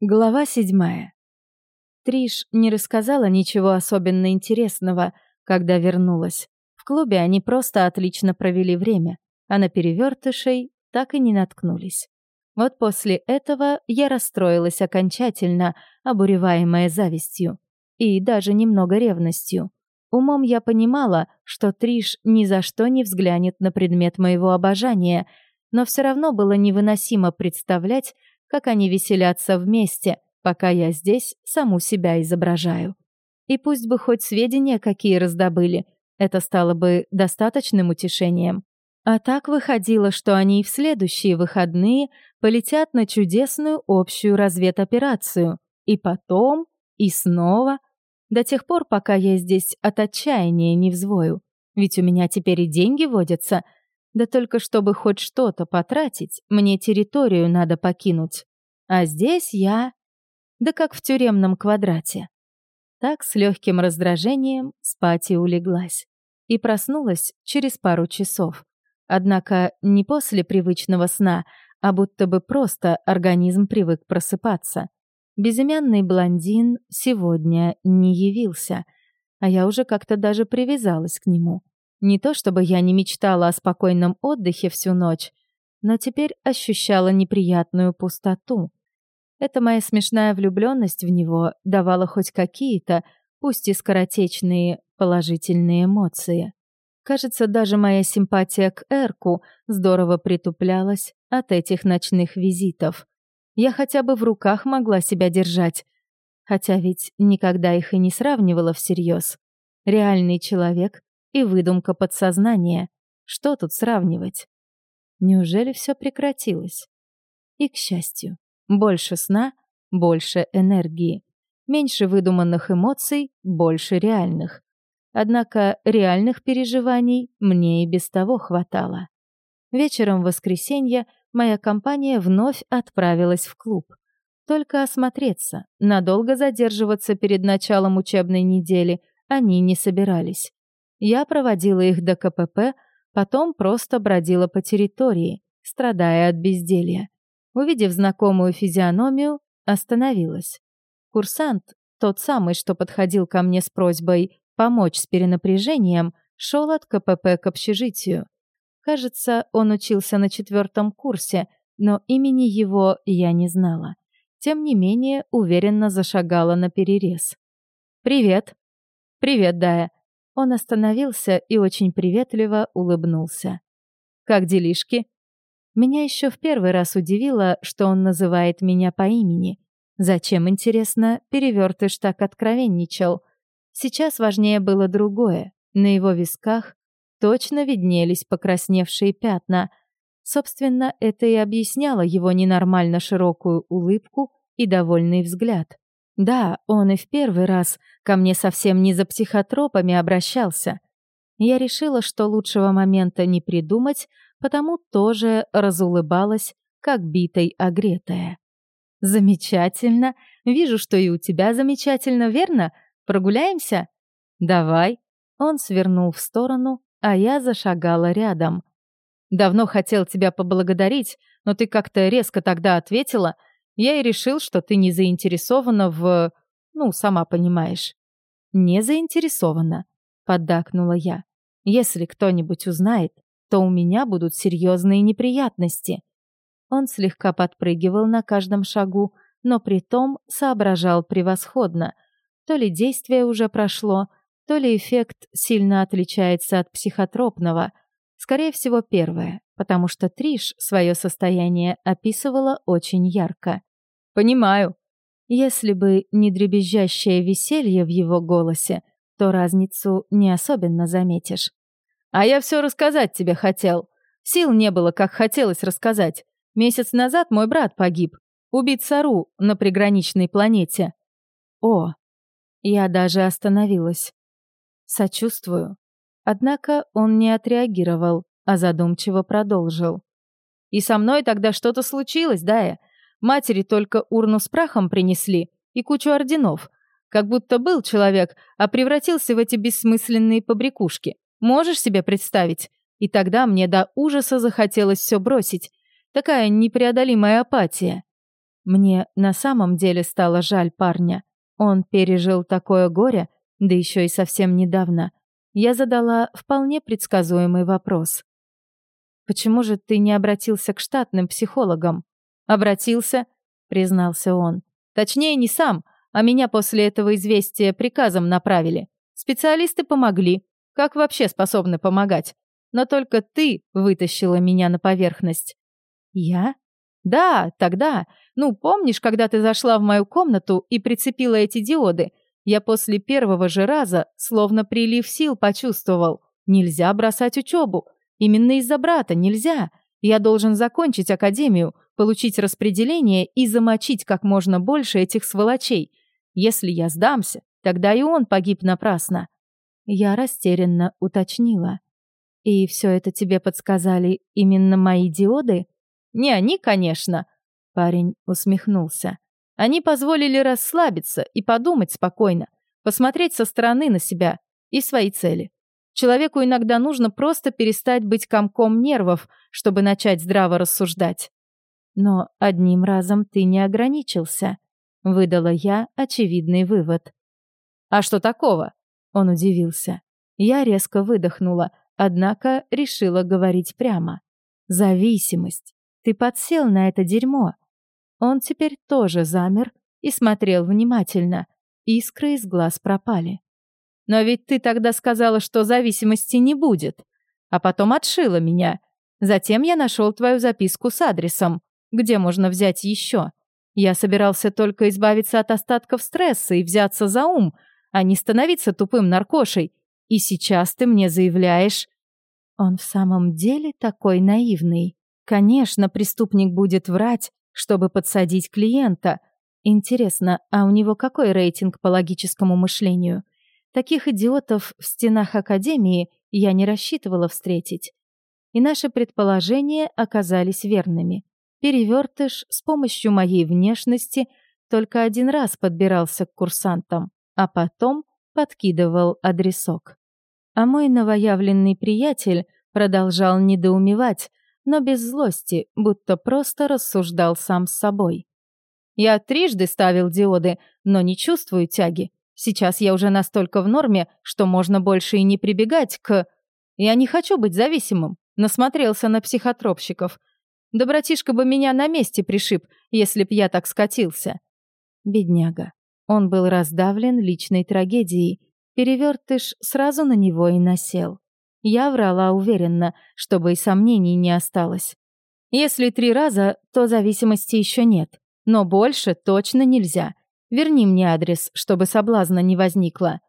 Глава седьмая. Триш не рассказала ничего особенно интересного, когда вернулась. В клубе они просто отлично провели время, а на перевертышей так и не наткнулись. Вот после этого я расстроилась окончательно, обуреваемая завистью. И даже немного ревностью. Умом я понимала, что Триш ни за что не взглянет на предмет моего обожания, но все равно было невыносимо представлять, как они веселятся вместе, пока я здесь саму себя изображаю. И пусть бы хоть сведения какие раздобыли, это стало бы достаточным утешением. А так выходило, что они и в следующие выходные полетят на чудесную общую разведоперацию. И потом, и снова, до тех пор, пока я здесь от отчаяния не взвою. Ведь у меня теперь и деньги водятся — да только чтобы хоть что-то потратить, мне территорию надо покинуть. А здесь я... Да как в тюремном квадрате. Так с легким раздражением спать и улеглась. И проснулась через пару часов. Однако не после привычного сна, а будто бы просто организм привык просыпаться. Безымянный блондин сегодня не явился, а я уже как-то даже привязалась к нему. Не то чтобы я не мечтала о спокойном отдыхе всю ночь, но теперь ощущала неприятную пустоту. Эта моя смешная влюбленность в него давала хоть какие-то, пусть и скоротечные, положительные эмоции. Кажется, даже моя симпатия к Эрку здорово притуплялась от этих ночных визитов. Я хотя бы в руках могла себя держать, хотя ведь никогда их и не сравнивала всерьез. Реальный человек и выдумка подсознания. Что тут сравнивать? Неужели все прекратилось? И, к счастью, больше сна, больше энергии. Меньше выдуманных эмоций, больше реальных. Однако реальных переживаний мне и без того хватало. Вечером в воскресенье моя компания вновь отправилась в клуб. Только осмотреться, надолго задерживаться перед началом учебной недели они не собирались. Я проводила их до КПП, потом просто бродила по территории, страдая от безделья. Увидев знакомую физиономию, остановилась. Курсант, тот самый, что подходил ко мне с просьбой помочь с перенапряжением, шел от КПП к общежитию. Кажется, он учился на четвертом курсе, но имени его я не знала. Тем не менее, уверенно зашагала на перерез. «Привет». «Привет, Дая. Он остановился и очень приветливо улыбнулся. «Как делишки?» Меня еще в первый раз удивило, что он называет меня по имени. Зачем, интересно, перевертыш так откровенничал? Сейчас важнее было другое. На его висках точно виднелись покрасневшие пятна. Собственно, это и объясняло его ненормально широкую улыбку и довольный взгляд. Да, он и в первый раз ко мне совсем не за психотропами обращался. Я решила, что лучшего момента не придумать, потому тоже разулыбалась, как битой огретая. «Замечательно. Вижу, что и у тебя замечательно, верно? Прогуляемся?» «Давай». Он свернул в сторону, а я зашагала рядом. «Давно хотел тебя поблагодарить, но ты как-то резко тогда ответила — я и решил, что ты не заинтересована в... Ну, сама понимаешь. Не заинтересована, поддакнула я. Если кто-нибудь узнает, то у меня будут серьезные неприятности. Он слегка подпрыгивал на каждом шагу, но при том соображал превосходно. То ли действие уже прошло, то ли эффект сильно отличается от психотропного. Скорее всего, первое, потому что Триш свое состояние описывала очень ярко. Понимаю. Если бы не дребезжащее веселье в его голосе, то разницу не особенно заметишь. А я все рассказать тебе хотел. Сил не было, как хотелось рассказать. Месяц назад мой брат погиб. Убит Сару на приграничной планете. О, я даже остановилась. Сочувствую. Однако он не отреагировал, а задумчиво продолжил. И со мной тогда что-то случилось, да я? Матери только урну с прахом принесли и кучу орденов. Как будто был человек, а превратился в эти бессмысленные побрякушки. Можешь себе представить? И тогда мне до ужаса захотелось все бросить. Такая непреодолимая апатия. Мне на самом деле стало жаль парня. Он пережил такое горе, да еще и совсем недавно. Я задала вполне предсказуемый вопрос. «Почему же ты не обратился к штатным психологам?» «Обратился», — признался он. «Точнее, не сам, а меня после этого известия приказом направили. Специалисты помогли. Как вообще способны помогать? Но только ты вытащила меня на поверхность». «Я?» «Да, тогда. Ну, помнишь, когда ты зашла в мою комнату и прицепила эти диоды? Я после первого же раза словно прилив сил почувствовал. Нельзя бросать учебу. Именно из-за брата нельзя. Я должен закончить академию, получить распределение и замочить как можно больше этих сволочей. Если я сдамся, тогда и он погиб напрасно. Я растерянно уточнила. И все это тебе подсказали именно мои диоды? Не они, конечно. Парень усмехнулся. Они позволили расслабиться и подумать спокойно, посмотреть со стороны на себя и свои цели. Человеку иногда нужно просто перестать быть комком нервов, чтобы начать здраво рассуждать. Но одним разом ты не ограничился. Выдала я очевидный вывод. «А что такого?» Он удивился. Я резко выдохнула, однако решила говорить прямо. «Зависимость. Ты подсел на это дерьмо». Он теперь тоже замер и смотрел внимательно. Искры из глаз пропали. Но ведь ты тогда сказала, что зависимости не будет. А потом отшила меня. Затем я нашел твою записку с адресом, где можно взять еще. Я собирался только избавиться от остатков стресса и взяться за ум, а не становиться тупым наркошей. И сейчас ты мне заявляешь... Он в самом деле такой наивный. Конечно, преступник будет врать, чтобы подсадить клиента. Интересно, а у него какой рейтинг по логическому мышлению? Таких идиотов в стенах Академии я не рассчитывала встретить. И наши предположения оказались верными. Перевертыш с помощью моей внешности только один раз подбирался к курсантам, а потом подкидывал адресок. А мой новоявленный приятель продолжал недоумевать, но без злости, будто просто рассуждал сам с собой. Я трижды ставил диоды, но не чувствую тяги. Сейчас я уже настолько в норме, что можно больше и не прибегать к... Я не хочу быть зависимым. Насмотрелся на психотропщиков. Да братишка бы меня на месте пришиб, если б я так скатился. Бедняга. Он был раздавлен личной трагедией. Перевертыш сразу на него и насел. Я врала уверенно, чтобы и сомнений не осталось. Если три раза, то зависимости еще нет. Но больше точно нельзя. Верни мне адрес, чтобы соблазна не возникло».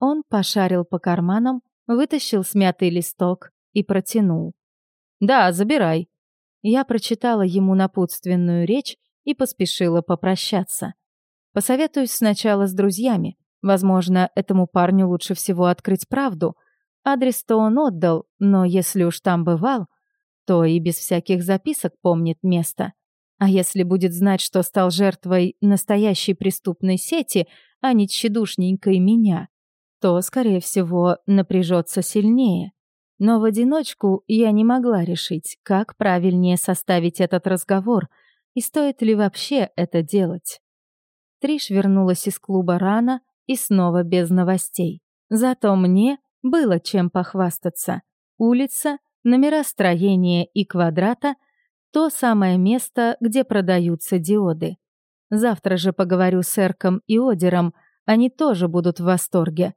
Он пошарил по карманам, вытащил смятый листок и протянул. «Да, забирай». Я прочитала ему напутственную речь и поспешила попрощаться. Посоветуюсь сначала с друзьями. Возможно, этому парню лучше всего открыть правду. Адрес-то он отдал, но если уж там бывал, то и без всяких записок помнит место. А если будет знать, что стал жертвой настоящей преступной сети, а не тщедушненькой меня, то, скорее всего, напряжется сильнее. Но в одиночку я не могла решить, как правильнее составить этот разговор и стоит ли вообще это делать. Триш вернулась из клуба рано и снова без новостей. Зато мне было чем похвастаться. Улица, номера строения и квадрата — то самое место, где продаются диоды. Завтра же поговорю с Эрком и Одером, они тоже будут в восторге.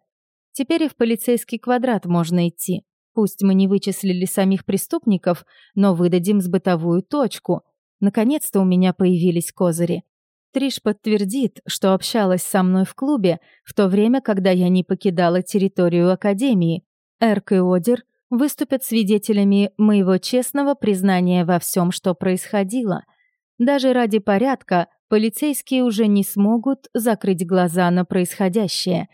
Теперь и в полицейский квадрат можно идти. Пусть мы не вычислили самих преступников, но выдадим сбытовую точку. Наконец-то у меня появились козыри. Триш подтвердит, что общалась со мной в клубе в то время, когда я не покидала территорию Академии. Эрк и Одер выступят свидетелями моего честного признания во всем, что происходило. Даже ради порядка полицейские уже не смогут закрыть глаза на происходящее.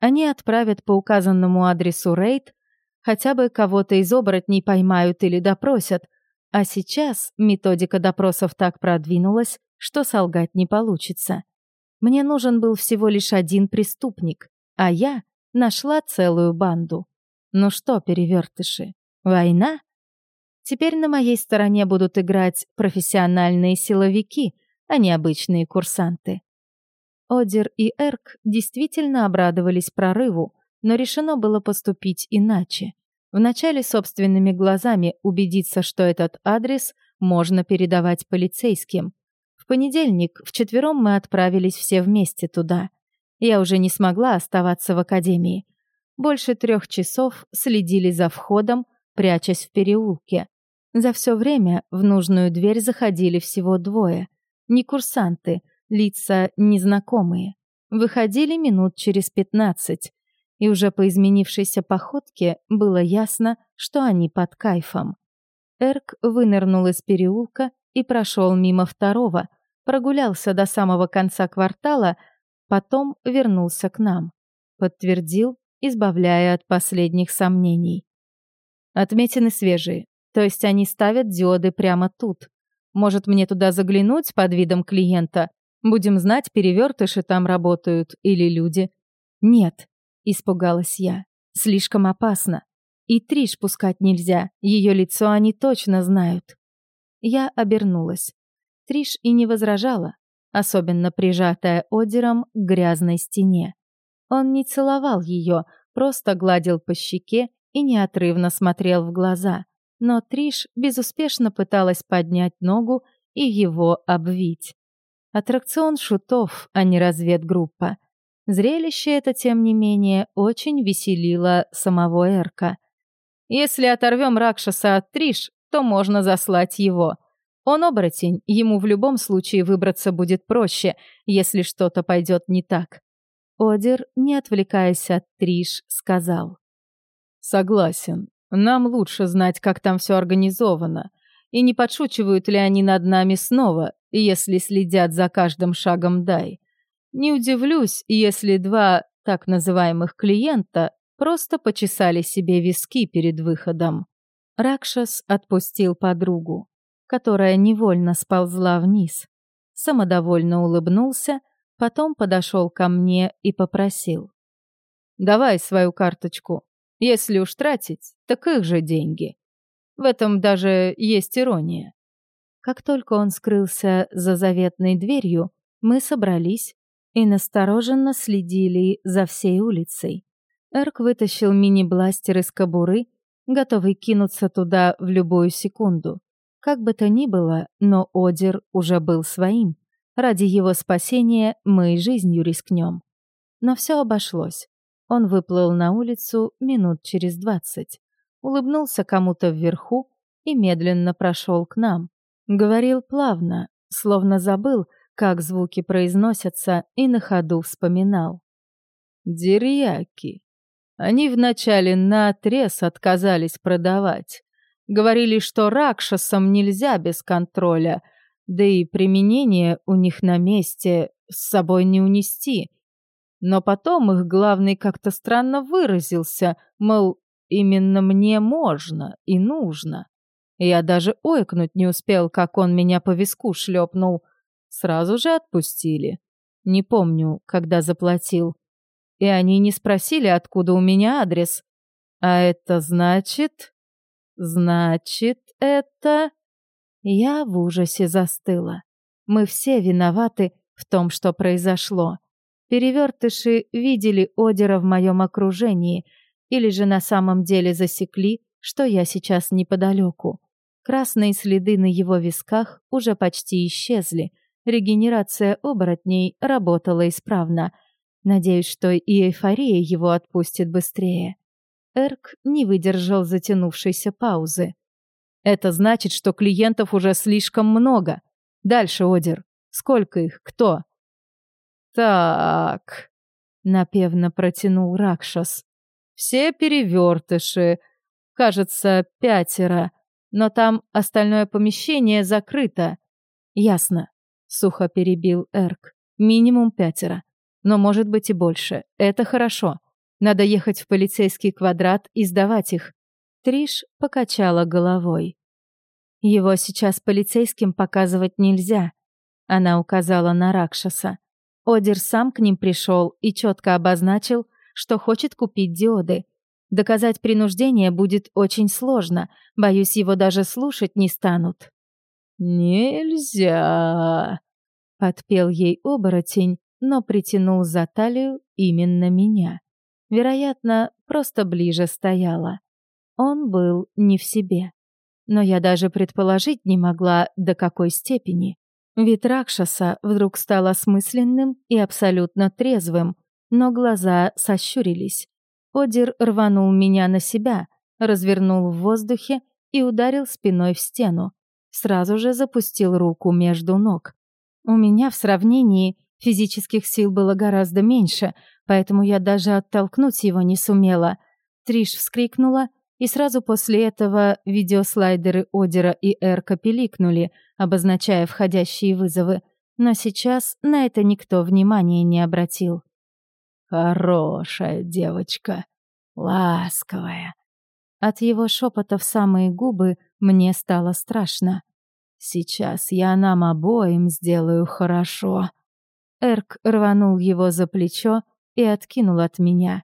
Они отправят по указанному адресу рейд, хотя бы кого-то из оборотней поймают или допросят. А сейчас методика допросов так продвинулась, что солгать не получится. Мне нужен был всего лишь один преступник, а я нашла целую банду. Ну что, перевертыши, война? Теперь на моей стороне будут играть профессиональные силовики, а не обычные курсанты. Одер и Эрк действительно обрадовались прорыву, но решено было поступить иначе. Вначале собственными глазами убедиться, что этот адрес можно передавать полицейским. В понедельник вчетвером мы отправились все вместе туда. Я уже не смогла оставаться в академии. Больше трех часов следили за входом, прячась в переулке. За все время в нужную дверь заходили всего двое. Не курсанты, лица незнакомые. Выходили минут через пятнадцать и уже по изменившейся походке было ясно, что они под кайфом. Эрк вынырнул из переулка и прошел мимо второго, прогулялся до самого конца квартала, потом вернулся к нам. Подтвердил, избавляя от последних сомнений. Отметины свежие, то есть они ставят диоды прямо тут. Может, мне туда заглянуть под видом клиента? Будем знать, перевертыши там работают или люди. Нет, Испугалась я. Слишком опасно. И Триш пускать нельзя, ее лицо они точно знают. Я обернулась. Триш и не возражала, особенно прижатая Одером к грязной стене. Он не целовал ее, просто гладил по щеке и неотрывно смотрел в глаза. Но Триш безуспешно пыталась поднять ногу и его обвить. Аттракцион шутов, а не разведгруппа. Зрелище это, тем не менее, очень веселило самого Эрка. Если оторвем Ракшаса от Триш, то можно заслать его. Он оборотень, ему в любом случае выбраться будет проще, если что-то пойдет не так. Одер, не отвлекаясь от Триш, сказал. «Согласен. Нам лучше знать, как там все организовано. И не подшучивают ли они над нами снова, если следят за каждым шагом Дай. Не удивлюсь, если два так называемых клиента просто почесали себе виски перед выходом. Ракшас отпустил подругу, которая невольно сползла вниз. Самодовольно улыбнулся, потом подошел ко мне и попросил. «Давай свою карточку. Если уж тратить, так их же деньги. В этом даже есть ирония». Как только он скрылся за заветной дверью, мы собрались, и настороженно следили за всей улицей. Эрк вытащил мини-бластер из кобуры, готовый кинуться туда в любую секунду. Как бы то ни было, но Одер уже был своим. Ради его спасения мы и жизнью рискнем. Но все обошлось. Он выплыл на улицу минут через двадцать, улыбнулся кому-то вверху и медленно прошел к нам. Говорил плавно, словно забыл, как звуки произносятся, и на ходу вспоминал. Дерьяки. Они вначале наотрез отказались продавать. Говорили, что ракшасам нельзя без контроля, да и применение у них на месте с собой не унести. Но потом их главный как-то странно выразился, мол, именно мне можно и нужно. Я даже ойкнуть не успел, как он меня по виску шлепнул. Сразу же отпустили. Не помню, когда заплатил. И они не спросили, откуда у меня адрес. А это значит... Значит, это... Я в ужасе застыла. Мы все виноваты в том, что произошло. Перевертыши видели Одера в моем окружении или же на самом деле засекли, что я сейчас неподалеку. Красные следы на его висках уже почти исчезли, Регенерация оборотней работала исправно. Надеюсь, что и эйфория его отпустит быстрее. Эрк не выдержал затянувшейся паузы. «Это значит, что клиентов уже слишком много. Дальше, Одер. Сколько их? Кто?» «Так...» — напевно протянул Ракшас. «Все перевертыши. Кажется, пятеро. Но там остальное помещение закрыто. Ясно сухо перебил Эрк. Минимум пятеро. Но может быть и больше. Это хорошо. Надо ехать в полицейский квадрат и сдавать их. Триш покачала головой. Его сейчас полицейским показывать нельзя. Она указала на Ракшаса. Одер сам к ним пришел и четко обозначил, что хочет купить диоды. Доказать принуждение будет очень сложно. Боюсь, его даже слушать не станут. «Нельзя!» подпел ей оборотень, но притянул за талию именно меня. Вероятно, просто ближе стояла. Он был не в себе. Но я даже предположить не могла, до какой степени. Вид Ракшаса вдруг стал осмысленным и абсолютно трезвым, но глаза сощурились. Одир рванул меня на себя, развернул в воздухе и ударил спиной в стену. Сразу же запустил руку между ног. У меня в сравнении физических сил было гораздо меньше, поэтому я даже оттолкнуть его не сумела. Триш вскрикнула, и сразу после этого видеослайдеры Одера и Эрка пиликнули, обозначая входящие вызовы, но сейчас на это никто внимания не обратил. «Хорошая девочка, ласковая». От его шепота в самые губы мне стало страшно. «Сейчас я нам обоим сделаю хорошо». Эрк рванул его за плечо и откинул от меня.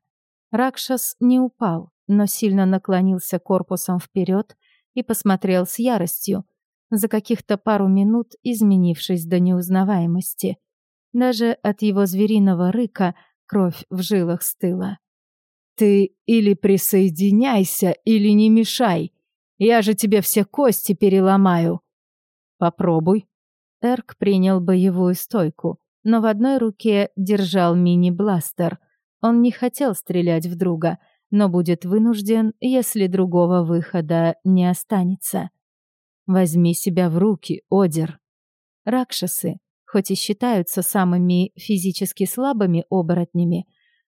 Ракшас не упал, но сильно наклонился корпусом вперед и посмотрел с яростью, за каких-то пару минут изменившись до неузнаваемости. Даже от его звериного рыка Кровь в жилах стыла. «Ты или присоединяйся, или не мешай. Я же тебе все кости переломаю». «Попробуй». Эрк принял боевую стойку, но в одной руке держал мини-бластер. Он не хотел стрелять в друга, но будет вынужден, если другого выхода не останется. «Возьми себя в руки, Одер». Ракшасы хоть и считаются самыми физически слабыми оборотнями,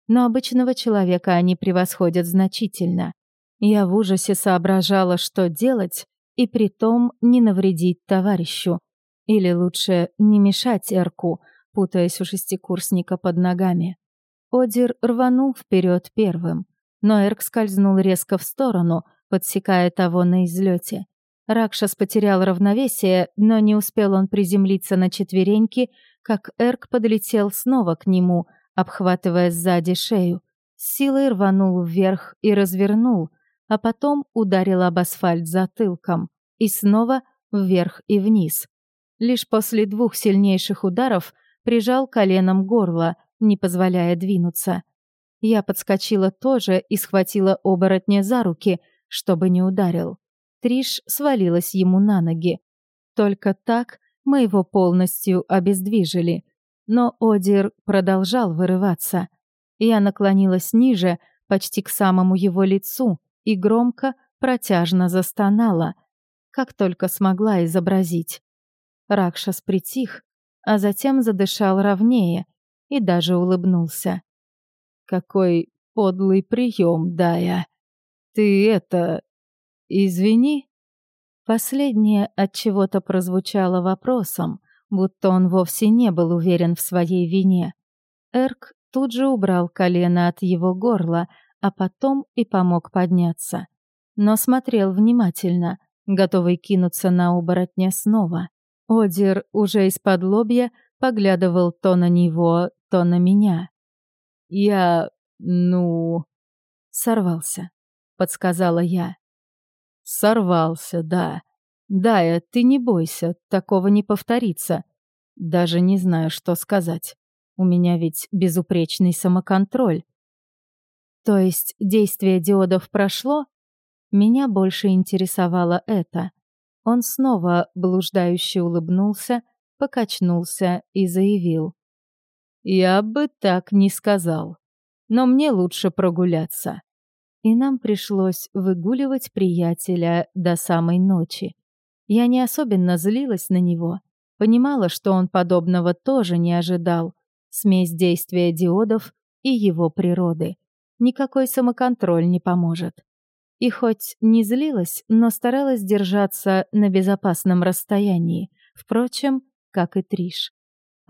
но обычного человека они превосходят значительно. Я в ужасе соображала, что делать, и при том не навредить товарищу. Или лучше не мешать Эрку, путаясь у шестикурсника под ногами. Одир рванул вперед первым, но Эрк скользнул резко в сторону, подсекая того на излете. Ракшас потерял равновесие, но не успел он приземлиться на четвереньки, как Эрк подлетел снова к нему, обхватывая сзади шею. С силой рванул вверх и развернул, а потом ударил об асфальт затылком. И снова вверх и вниз. Лишь после двух сильнейших ударов прижал коленом горло, не позволяя двинуться. Я подскочила тоже и схватила оборотня за руки, чтобы не ударил. Триш свалилась ему на ноги. Только так мы его полностью обездвижили. Но Одир продолжал вырываться. Я наклонилась ниже, почти к самому его лицу, и громко, протяжно застонала, как только смогла изобразить. Ракшас притих, а затем задышал ровнее и даже улыбнулся. «Какой подлый прием, Дая! Ты это, «Извини». Последнее от чего-то прозвучало вопросом, будто он вовсе не был уверен в своей вине. Эрк тут же убрал колено от его горла, а потом и помог подняться. Но смотрел внимательно, готовый кинуться на оборотня снова. Одир уже из-под лобья поглядывал то на него, то на меня. «Я... ну...» «Сорвался», — подсказала я. Сорвался, да. Дая, ты не бойся, такого не повторится. Даже не знаю, что сказать. У меня ведь безупречный самоконтроль. То есть действие диодов прошло? Меня больше интересовало это. Он снова блуждающе улыбнулся, покачнулся и заявил. «Я бы так не сказал. Но мне лучше прогуляться и нам пришлось выгуливать приятеля до самой ночи. Я не особенно злилась на него, понимала, что он подобного тоже не ожидал. Смесь действия диодов и его природы. Никакой самоконтроль не поможет. И хоть не злилась, но старалась держаться на безопасном расстоянии, впрочем, как и Триш.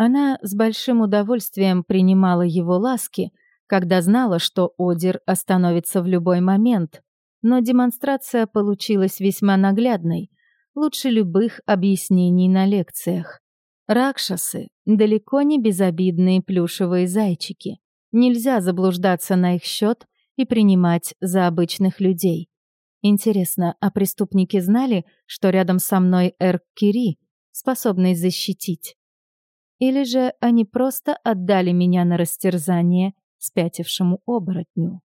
Она с большим удовольствием принимала его ласки, когда знала, что Одир остановится в любой момент. Но демонстрация получилась весьма наглядной, лучше любых объяснений на лекциях. Ракшасы — далеко не безобидные плюшевые зайчики. Нельзя заблуждаться на их счет и принимать за обычных людей. Интересно, а преступники знали, что рядом со мной Эрк Кири, способный защитить? Или же они просто отдали меня на растерзание спятившему оборотню?